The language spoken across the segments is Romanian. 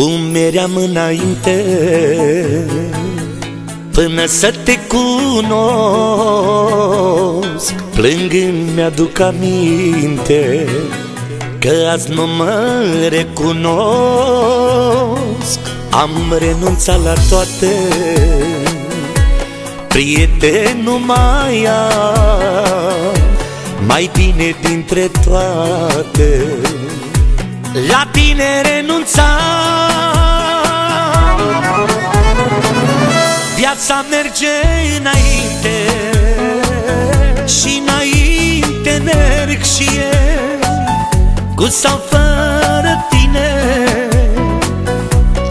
Cum eram înainte Până să te cunosc Plângând mi-aduc aminte Că azi nu mă recunosc. Am renunțat la toate Prieten nu mai am Mai bine dintre toate La tine renunțam. Viața merge înainte Și înainte merg și eu. Cu sau fără tine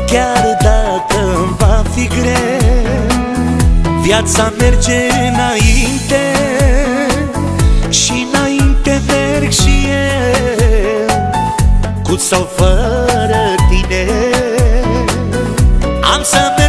Chiar dacă îmi va fi greu. Viața merge înainte Și înainte merg și eu Cu sau fără tine. Am să merg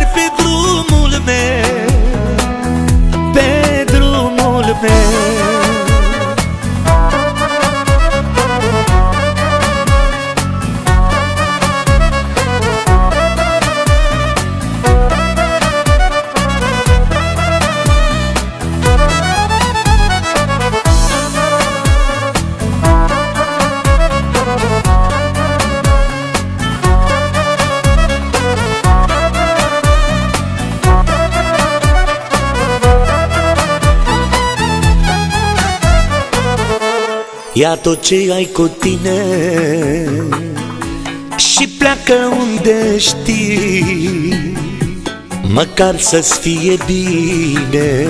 Ia tot ce ai cu tine Și pleacă unde știi. Măcar să-ți fie bine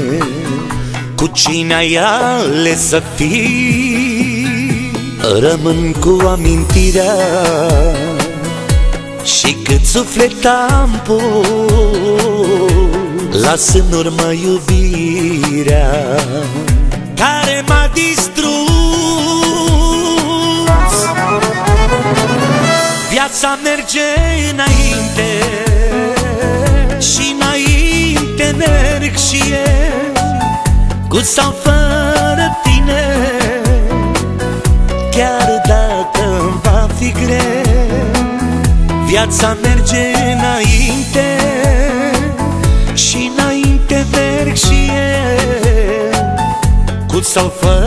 Cu cine ai ales să fii. Rămân cu amintirea Și cât suflet am pus. Las în urmă iubirea Care m-a distrus Viața merge înainte Și înainte merg și eu Cu sau fără tine Chiar dacă îmi va fi greu. Viața merge înainte Și înainte merg și eu Cu sau fără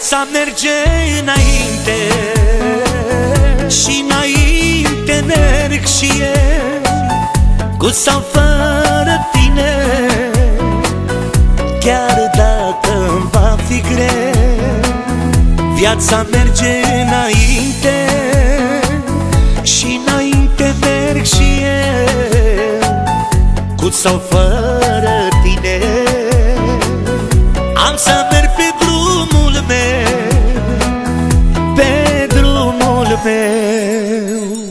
Viața merge înainte Și înainte merg și eu Cu sau fără tine Chiar dacă îmi va fi greu Viața merge înainte Și înainte merg și eu Cu sau fără tine Am să merg meu